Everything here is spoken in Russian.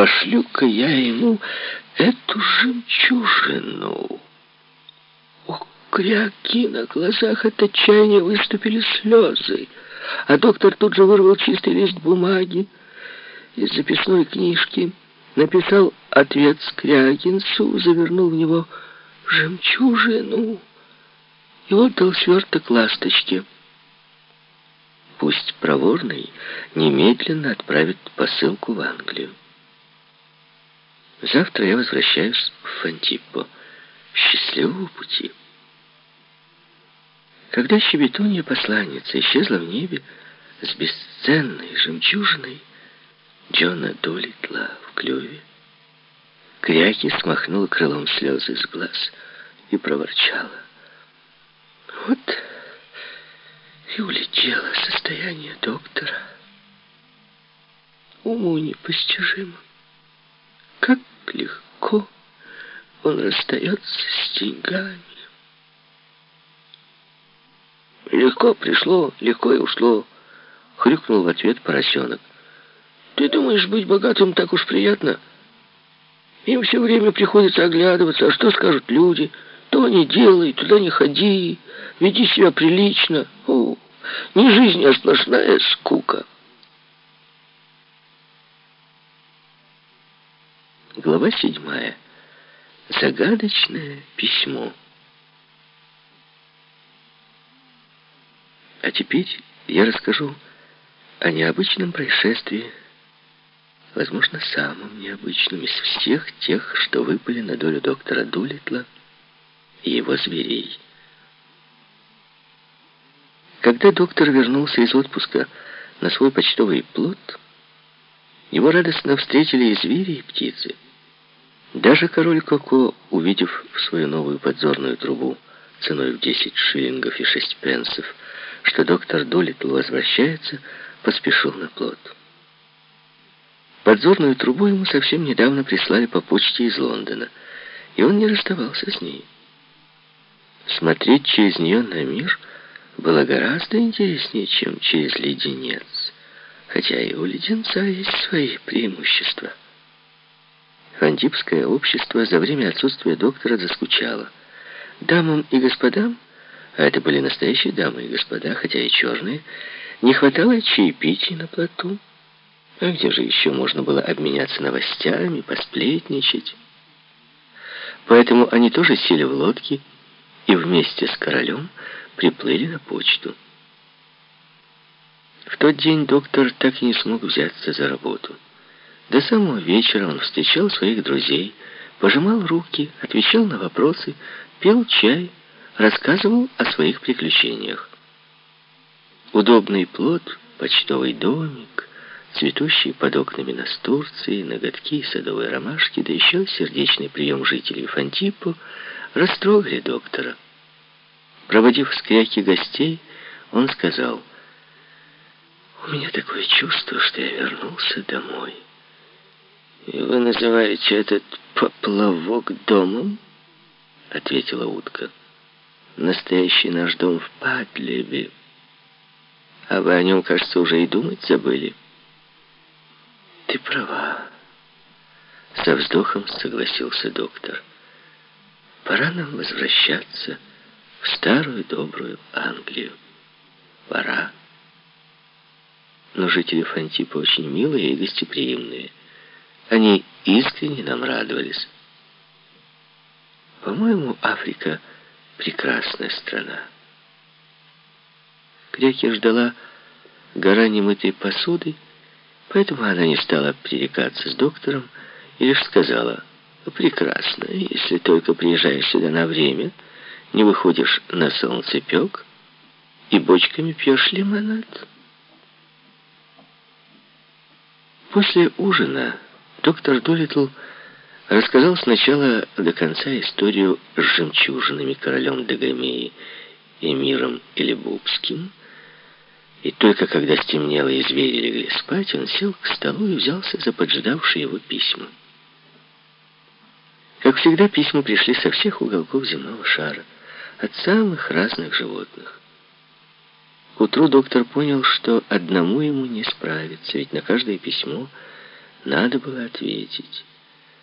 пошлю-ка я ему эту жемчужину. У кряки на глазах от отчаяния выступили слезы, а доктор тут же вырвал чистый лист бумаги из записной книжки, написал ответ Скрягинцу, завернул в него жемчужину и отдал сверток ласточке. Пусть проворный немедленно отправит посылку в Англию. Завтра я возвращаюсь в Фантиппо. Счастливого пути. Когда щебетунья посланница исчезла в небе с бесценной жемчужиной Джона Долитла в клюве, Кряки смахнула крылом слезы с глаз и проворчала. Вот и улетело состояние доктора. Уму непостижимо. Легко он расстается с деньгами. Легко пришло, легко и ушло, хрюкнул в ответ поросенок. Ты думаешь, быть богатым так уж приятно? Им все время приходится оглядываться, а что скажут люди? То не делай, туда не ходи, веди себя прилично. О, не жизнь, а сплошная скука. Глава седьмая. Загадочное письмо. А теперь я расскажу о необычном происшествии, возможно, самом необычном из всех тех, что выпали на долю доктора Дулитла и его зверей. Когда доктор вернулся из отпуска на свой почтовый плод, его радостно встретили и звери, и птицы. Даже король Коко, увидев в свою новую подзорную трубу ценой в 10 шиллингов и 6 пенсов, что доктор Долитл возвращается, поспешил на плод. Подзорную трубу ему совсем недавно прислали по почте из Лондона, и он не расставался с ней. Смотреть через нее на мир было гораздо интереснее, чем через леденец, хотя и у леденца есть свои преимущества. Антипское общество за время отсутствия доктора заскучало. Дамам и господам, а это были настоящие дамы и господа, хотя и черные, не хватало чаепитий на плоту. А где же еще можно было обменяться новостями, посплетничать? Поэтому они тоже сели в лодки и вместе с королем приплыли на почту. В тот день доктор так и не смог взяться за работу. До самого вечера он встречал своих друзей, пожимал руки, отвечал на вопросы, пил чай, рассказывал о своих приключениях. Удобный плод, почтовый домик, цветущие под окнами настурции, ноготки и садовые ромашки, да еще сердечный прием жителей Фантипо растрогали доктора. Проводив скряки гостей, он сказал, «У меня такое чувство, что я вернулся домой». «И вы называете этот поплавок домом?» — ответила утка. «Настоящий наш дом в Падлебе. А вы о нем, кажется, уже и думать забыли». «Ты права», — со вздохом согласился доктор. «Пора нам возвращаться в старую добрую Англию. Пора». Но жители Фантипа очень милые и гостеприимные. Они искренне нам радовались. По-моему, Африка — прекрасная страна. Кряки ждала гора немытой посуды, поэтому она не стала пререкаться с доктором и лишь сказала, «Прекрасно, если только приезжаешь сюда на время, не выходишь на солнцепек и бочками пьешь лимонад». После ужина Доктор Долитл рассказал сначала до конца историю с жемчужинами королем Дагомеи, эмиром Элебубским, и только когда стемнело и звери легли спать, он сел к столу и взялся за поджидавшие его письма. Как всегда, письма пришли со всех уголков земного шара, от самых разных животных. К утру доктор понял, что одному ему не справиться, ведь на каждое письмо Надо было ответить.